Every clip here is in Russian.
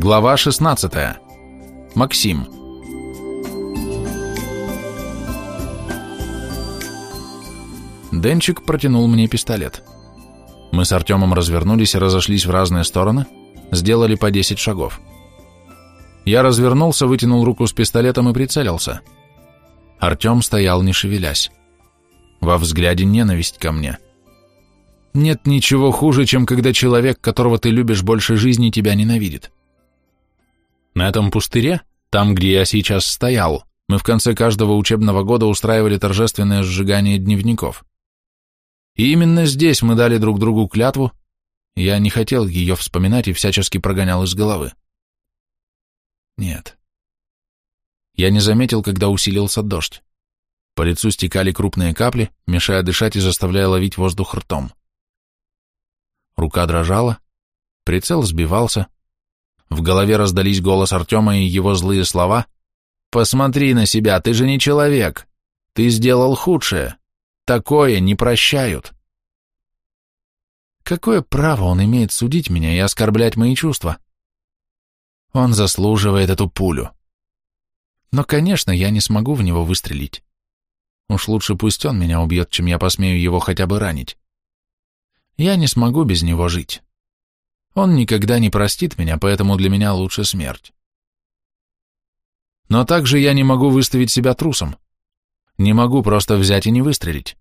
Глава 16. Максим. Денчик протянул мне пистолет. Мы с Артемом развернулись и разошлись в разные стороны, сделали по 10 шагов. Я развернулся, вытянул руку с пистолетом и прицелился. Артем стоял, не шевелясь. Во взгляде ненависть ко мне. Нет ничего хуже, чем когда человек, которого ты любишь больше жизни, тебя ненавидит. На этом пустыре, там, где я сейчас стоял, мы в конце каждого учебного года устраивали торжественное сжигание дневников. И именно здесь мы дали друг другу клятву, я не хотел ее вспоминать и всячески прогонял из головы. Нет. Я не заметил, когда усилился дождь. По лицу стекали крупные капли, мешая дышать и заставляя ловить воздух ртом. Рука дрожала, прицел сбивался, в голове раздались голос Артема и его злые слова. «Посмотри на себя, ты же не человек. Ты сделал худшее. Такое не прощают». Какое право он имеет судить меня и оскорблять мои чувства? Он заслуживает эту пулю. Но, конечно, я не смогу в него выстрелить. Уж лучше пусть он меня убьет, чем я посмею его хотя бы ранить. Я не смогу без него жить. Он никогда не простит меня, поэтому для меня лучше смерть. Но также я не могу выставить себя трусом. Не могу просто взять и не выстрелить.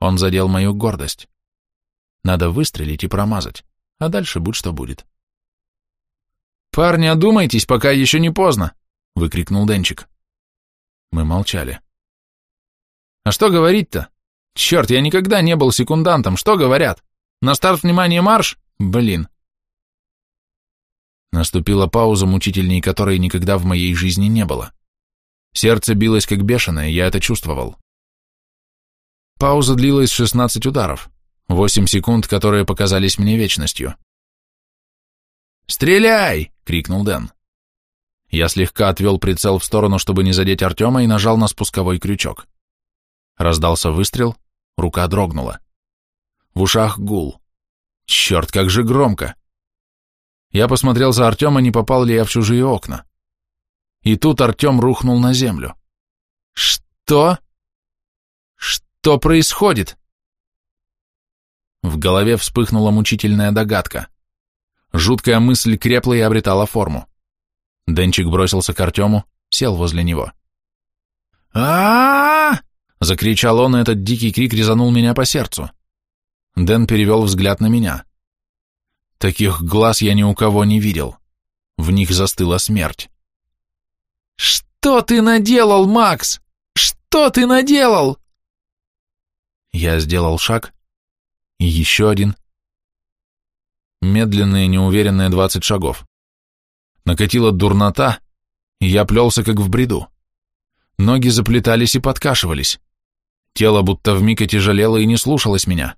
Он задел мою гордость. Надо выстрелить и промазать, а дальше будь что будет. «Парни, одумайтесь, пока еще не поздно!» — выкрикнул Денчик. Мы молчали. «А что говорить-то? Черт, я никогда не был секундантом, что говорят? На старт, внимания марш! Блин!» Наступила пауза, мучительней которой никогда в моей жизни не было. Сердце билось как бешеное, я это чувствовал. Пауза длилась 16 ударов, 8 секунд, которые показались мне вечностью. «Стреляй!» — крикнул Дэн. Я слегка отвел прицел в сторону, чтобы не задеть Артема, и нажал на спусковой крючок. Раздался выстрел, рука дрогнула. В ушах гул. «Черт, как же громко!» Я посмотрел за Артема, не попал ли я в чужие окна. И тут Артем рухнул на землю. «Что? Что происходит?» В голове вспыхнула мучительная догадка. Жуткая мысль крепла и обретала форму. Денчик бросился к Артему, сел возле него. а, закричал он, и этот дикий крик резанул меня по сердцу. Дэн перевел взгляд на меня. Таких глаз я ни у кого не видел. В них застыла смерть. «Что ты наделал, Макс? Что ты наделал?» Я сделал шаг. Еще один. Медленные, неуверенные двадцать шагов. Накатила дурнота, и я плелся как в бреду. Ноги заплетались и подкашивались. Тело будто вмиг отяжелело и не слушалось меня.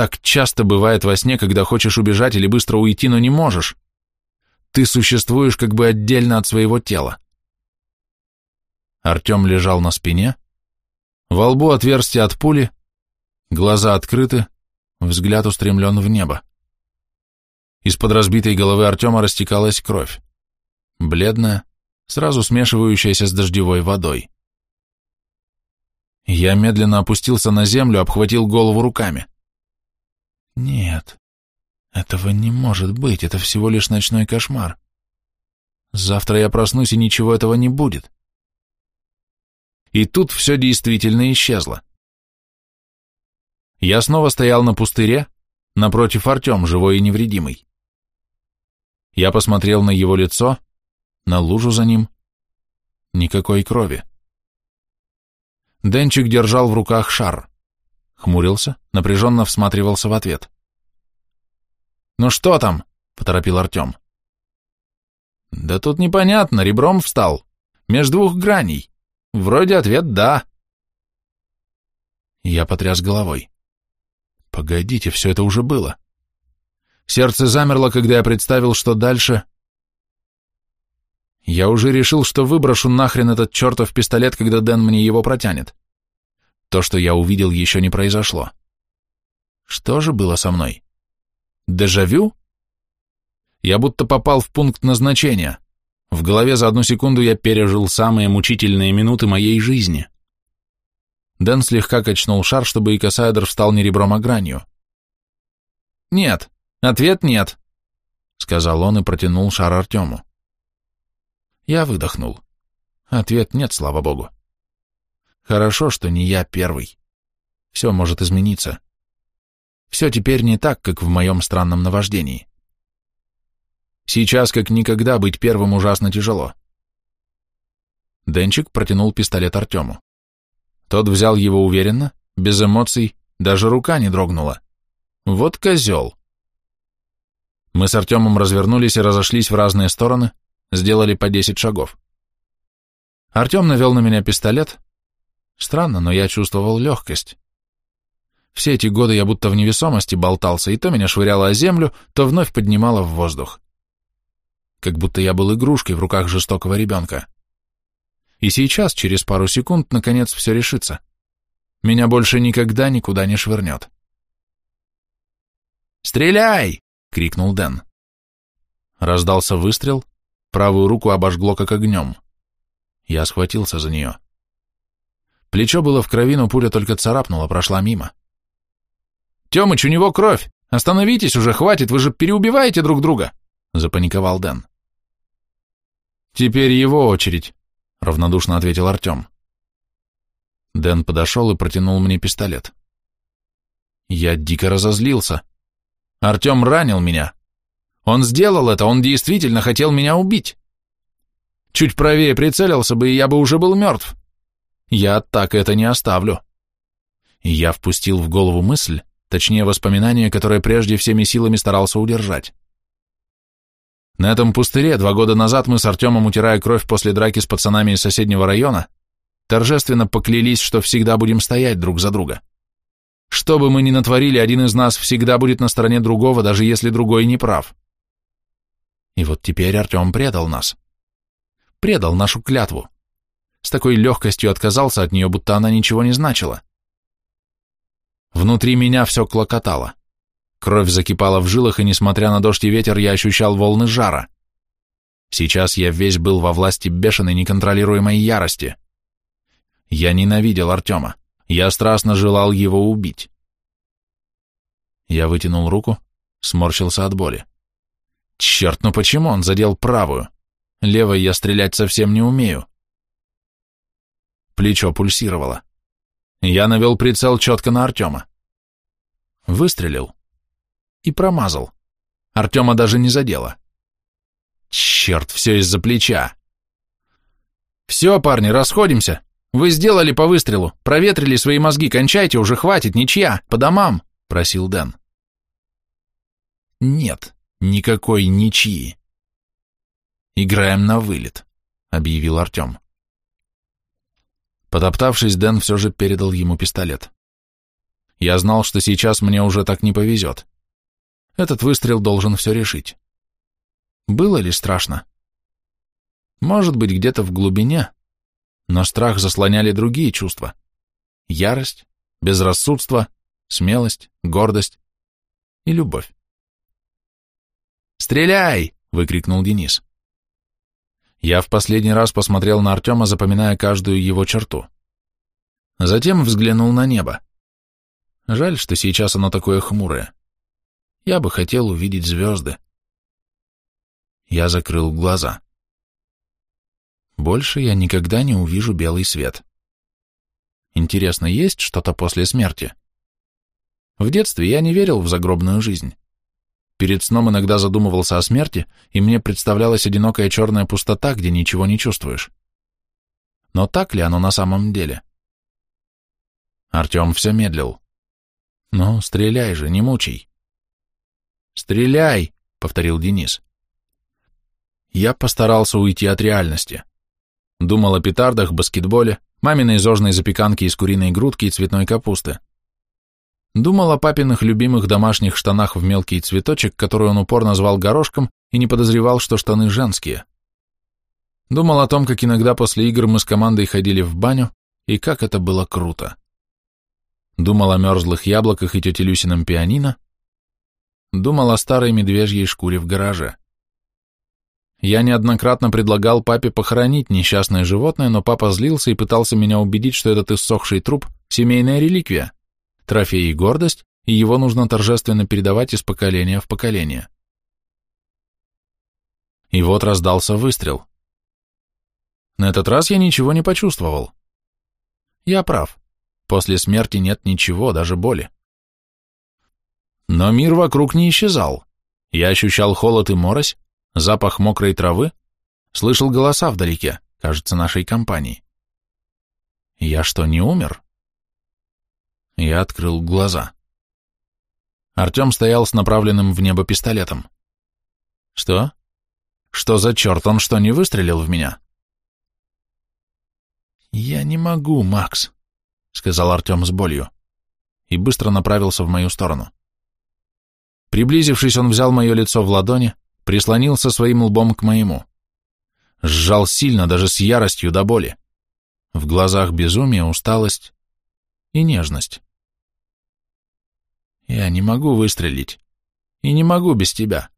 Так часто бывает во сне, когда хочешь убежать или быстро уйти, но не можешь. Ты существуешь как бы отдельно от своего тела. Артем лежал на спине, во лбу отверстие от пули, глаза открыты, взгляд устремлен в небо. Из-под разбитой головы Артема растекалась кровь, бледная, сразу смешивающаяся с дождевой водой. Я медленно опустился на землю, обхватил голову руками. Нет, этого не может быть, это всего лишь ночной кошмар. Завтра я проснусь, и ничего этого не будет. И тут все действительно исчезло. Я снова стоял на пустыре, напротив Артем, живой и невредимый. Я посмотрел на его лицо, на лужу за ним. Никакой крови. Денчик держал в руках шар хмурился, напряженно всматривался в ответ. «Ну что там?» — поторопил Артем. «Да тут непонятно, ребром встал. между двух граней. Вроде ответ «да». Я потряс головой. Погодите, все это уже было. Сердце замерло, когда я представил, что дальше... Я уже решил, что выброшу нахрен этот чертов пистолет, когда Дэн мне его протянет. То, что я увидел, еще не произошло. Что же было со мной? Дежавю? Я будто попал в пункт назначения. В голове за одну секунду я пережил самые мучительные минуты моей жизни. Дэн слегка качнул шар, чтобы Икосайдер встал не ребром, а гранью. «Нет, ответ нет», — сказал он и протянул шар Артему. Я выдохнул. Ответ нет, слава богу. Хорошо, что не я первый. Все может измениться. Все теперь не так, как в моем странном наваждении. Сейчас, как никогда, быть первым ужасно тяжело. Денчик протянул пистолет Артему. Тот взял его уверенно, без эмоций, даже рука не дрогнула. Вот козел. Мы с Артемом развернулись и разошлись в разные стороны, сделали по десять шагов. Артем навел на меня пистолет, Странно, но я чувствовал легкость. Все эти годы я будто в невесомости болтался, и то меня швыряло о землю, то вновь поднимало в воздух. Как будто я был игрушкой в руках жестокого ребенка. И сейчас, через пару секунд, наконец все решится. Меня больше никогда никуда не швырнет. «Стреляй!» — крикнул Дэн. Раздался выстрел, правую руку обожгло как огнем. Я схватился за нее. Плечо было в крови, но пуля только царапнула, прошла мимо. «Темыч, у него кровь! Остановитесь уже, хватит, вы же переубиваете друг друга!» — запаниковал Дэн. «Теперь его очередь», — равнодушно ответил Артем. Дэн подошел и протянул мне пистолет. Я дико разозлился. Артем ранил меня. Он сделал это, он действительно хотел меня убить. Чуть правее прицелился бы, и я бы уже был мертв. Я так это не оставлю. И я впустил в голову мысль, точнее воспоминание, которое прежде всеми силами старался удержать. На этом пустыре два года назад мы с Артемом, утирая кровь после драки с пацанами из соседнего района, торжественно поклялись, что всегда будем стоять друг за друга. Что бы мы ни натворили, один из нас всегда будет на стороне другого, даже если другой не прав. И вот теперь Артем предал нас. Предал нашу клятву с такой легкостью отказался от нее, будто она ничего не значила. Внутри меня все клокотало. Кровь закипала в жилах, и, несмотря на дождь и ветер, я ощущал волны жара. Сейчас я весь был во власти бешеной, неконтролируемой ярости. Я ненавидел Артема. Я страстно желал его убить. Я вытянул руку, сморщился от боли. Черт, ну почему он задел правую? Левой я стрелять совсем не умею. Плечо пульсировало. Я навел прицел четко на Артема. Выстрелил. И промазал. Артема даже не задело. Черт, все из-за плеча. «Все, парни, расходимся. Вы сделали по выстрелу, проветрили свои мозги, кончайте, уже хватит, ничья, по домам», — просил Дэн. «Нет, никакой ничьи. Играем на вылет», — объявил Артем. Потоптавшись, Дэн все же передал ему пистолет. Я знал, что сейчас мне уже так не повезет. Этот выстрел должен все решить. Было ли страшно? Может быть, где-то в глубине, но страх заслоняли другие чувства. Ярость, безрассудство, смелость, гордость и любовь. «Стреляй!» — выкрикнул Денис. Я в последний раз посмотрел на Артема, запоминая каждую его черту. Затем взглянул на небо. Жаль, что сейчас оно такое хмурое. Я бы хотел увидеть звезды. Я закрыл глаза. Больше я никогда не увижу белый свет. Интересно, есть что-то после смерти? В детстве я не верил в загробную жизнь. Перед сном иногда задумывался о смерти, и мне представлялась одинокая черная пустота, где ничего не чувствуешь. Но так ли оно на самом деле? Артем все медлил. «Ну, стреляй же, не мучай». «Стреляй!» — повторил Денис. Я постарался уйти от реальности. Думал о петардах, баскетболе, маминой зожной запеканке из куриной грудки и цветной капусты. Думал о папиных любимых домашних штанах в мелкий цветочек, который он упор назвал горошком и не подозревал, что штаны женские. Думал о том, как иногда после игр мы с командой ходили в баню, и как это было круто. Думал о мерзлых яблоках и тете Люсином пианино. Думал о старой медвежьей шкуре в гараже. Я неоднократно предлагал папе похоронить несчастное животное, но папа злился и пытался меня убедить, что этот иссохший труп – семейная реликвия – трофей и гордость, и его нужно торжественно передавать из поколения в поколение. И вот раздался выстрел. На этот раз я ничего не почувствовал. Я прав. После смерти нет ничего, даже боли. Но мир вокруг не исчезал. Я ощущал холод и морось, запах мокрой травы, слышал голоса вдалеке, кажется, нашей компании. Я что, не умер? Я открыл глаза. Артем стоял с направленным в небо пистолетом. «Что? Что за черт? Он что, не выстрелил в меня?» «Я не могу, Макс», — сказал Артем с болью, и быстро направился в мою сторону. Приблизившись, он взял мое лицо в ладони, прислонился своим лбом к моему. Сжал сильно, даже с яростью до боли. В глазах безумие, усталость и нежность. Я не могу выстрелить. И не могу без тебя.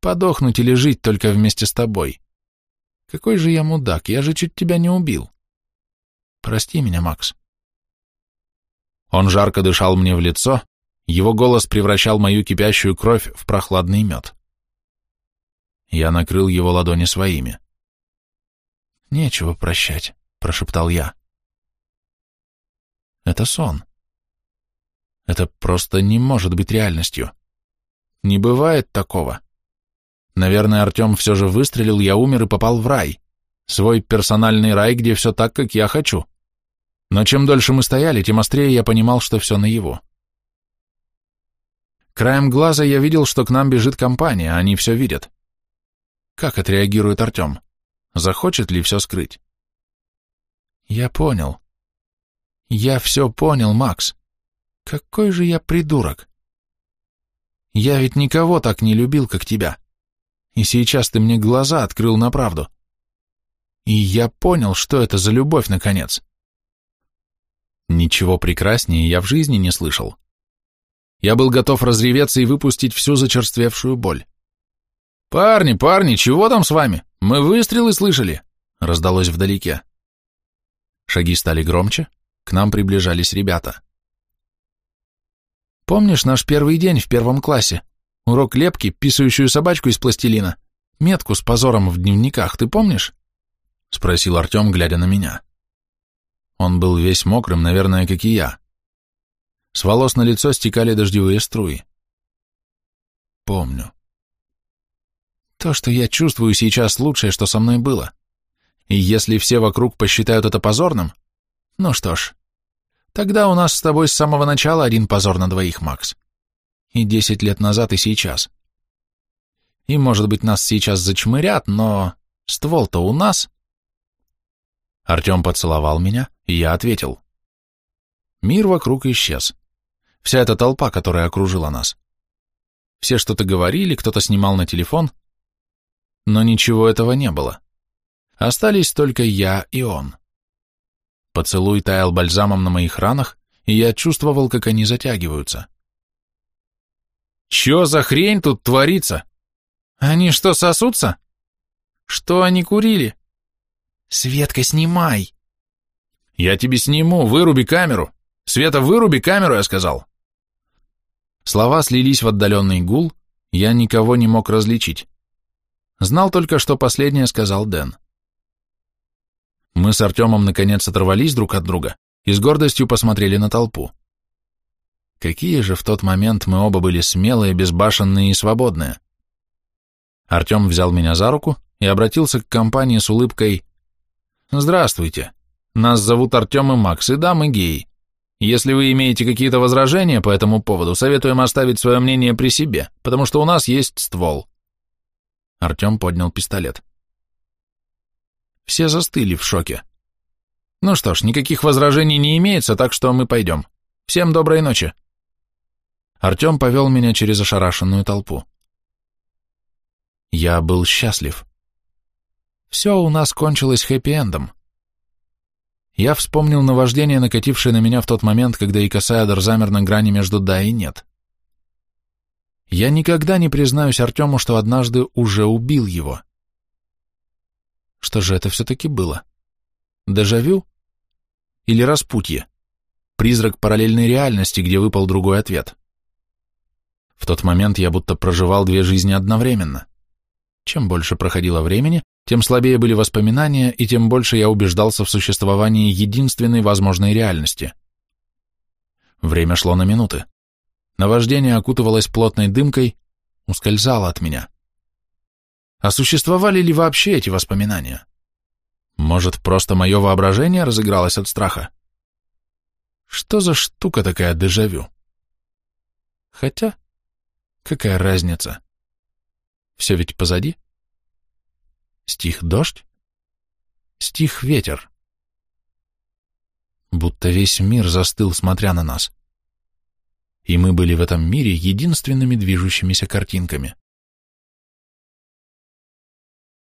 Подохнуть или жить только вместе с тобой. Какой же я мудак, я же чуть тебя не убил. Прости меня, Макс. Он жарко дышал мне в лицо, его голос превращал мою кипящую кровь в прохладный мед. Я накрыл его ладони своими. «Нечего прощать», — прошептал я. «Это сон. Это просто не может быть реальностью. Не бывает такого. Наверное, Артем все же выстрелил, я умер и попал в рай. Свой персональный рай, где все так, как я хочу. Но чем дольше мы стояли, тем острее я понимал, что все на его. Краем глаза я видел, что к нам бежит компания, они все видят. Как отреагирует Артем? Захочет ли все скрыть? Я понял. Я все понял, Макс. Какой же я придурок! Я ведь никого так не любил, как тебя. И сейчас ты мне глаза открыл на правду. И я понял, что это за любовь, наконец. Ничего прекраснее я в жизни не слышал. Я был готов разреветься и выпустить всю зачерствевшую боль. «Парни, парни, чего там с вами? Мы выстрелы слышали!» — раздалось вдалеке. Шаги стали громче, к нам приближались ребята. Помнишь наш первый день в первом классе? Урок лепки, писающую собачку из пластилина. Метку с позором в дневниках, ты помнишь? Спросил Артем, глядя на меня. Он был весь мокрым, наверное, как и я. С волос на лицо стекали дождевые струи. Помню. То, что я чувствую сейчас, лучшее, что со мной было. И если все вокруг посчитают это позорным, ну что ж, Тогда у нас с тобой с самого начала один позор на двоих, Макс. И десять лет назад, и сейчас. И, может быть, нас сейчас зачмырят, но ствол-то у нас. Артем поцеловал меня, и я ответил. Мир вокруг исчез. Вся эта толпа, которая окружила нас. Все что-то говорили, кто-то снимал на телефон, но ничего этого не было. Остались только я и он. Поцелуй таял бальзамом на моих ранах, и я чувствовал, как они затягиваются. «Чё за хрень тут творится? Они что, сосутся? Что они курили?» «Светка, снимай!» «Я тебе сниму, выруби камеру! Света, выруби камеру, я сказал!» Слова слились в отдаленный гул, я никого не мог различить. Знал только, что последнее сказал Дэн. Мы с Артемом наконец оторвались друг от друга и с гордостью посмотрели на толпу. Какие же в тот момент мы оба были смелые, безбашенные и свободные. Артем взял меня за руку и обратился к компании с улыбкой «Здравствуйте, нас зовут Артем и Макс, и да, мы геи. Если вы имеете какие-то возражения по этому поводу, советуем оставить свое мнение при себе, потому что у нас есть ствол». Артем поднял пистолет. Все застыли в шоке. Ну что ж, никаких возражений не имеется, так что мы пойдем. Всем доброй ночи. Артем повел меня через ошарашенную толпу. Я был счастлив. Все у нас кончилось хэппи-эндом. Я вспомнил наваждение, накатившее на меня в тот момент, когда Икосайдер замер на грани между «да» и «нет». Я никогда не признаюсь Артему, что однажды уже убил его. — что же это все-таки было? Дежавю? Или распутье? Призрак параллельной реальности, где выпал другой ответ. В тот момент я будто проживал две жизни одновременно. Чем больше проходило времени, тем слабее были воспоминания, и тем больше я убеждался в существовании единственной возможной реальности. Время шло на минуты. Наваждение окутывалось плотной дымкой, ускользало от меня. А существовали ли вообще эти воспоминания? Может, просто мое воображение разыгралось от страха? Что за штука такая дежавю? Хотя, какая разница? Все ведь позади. Стих дождь, стих ветер. Будто весь мир застыл, смотря на нас. И мы были в этом мире единственными движущимися картинками.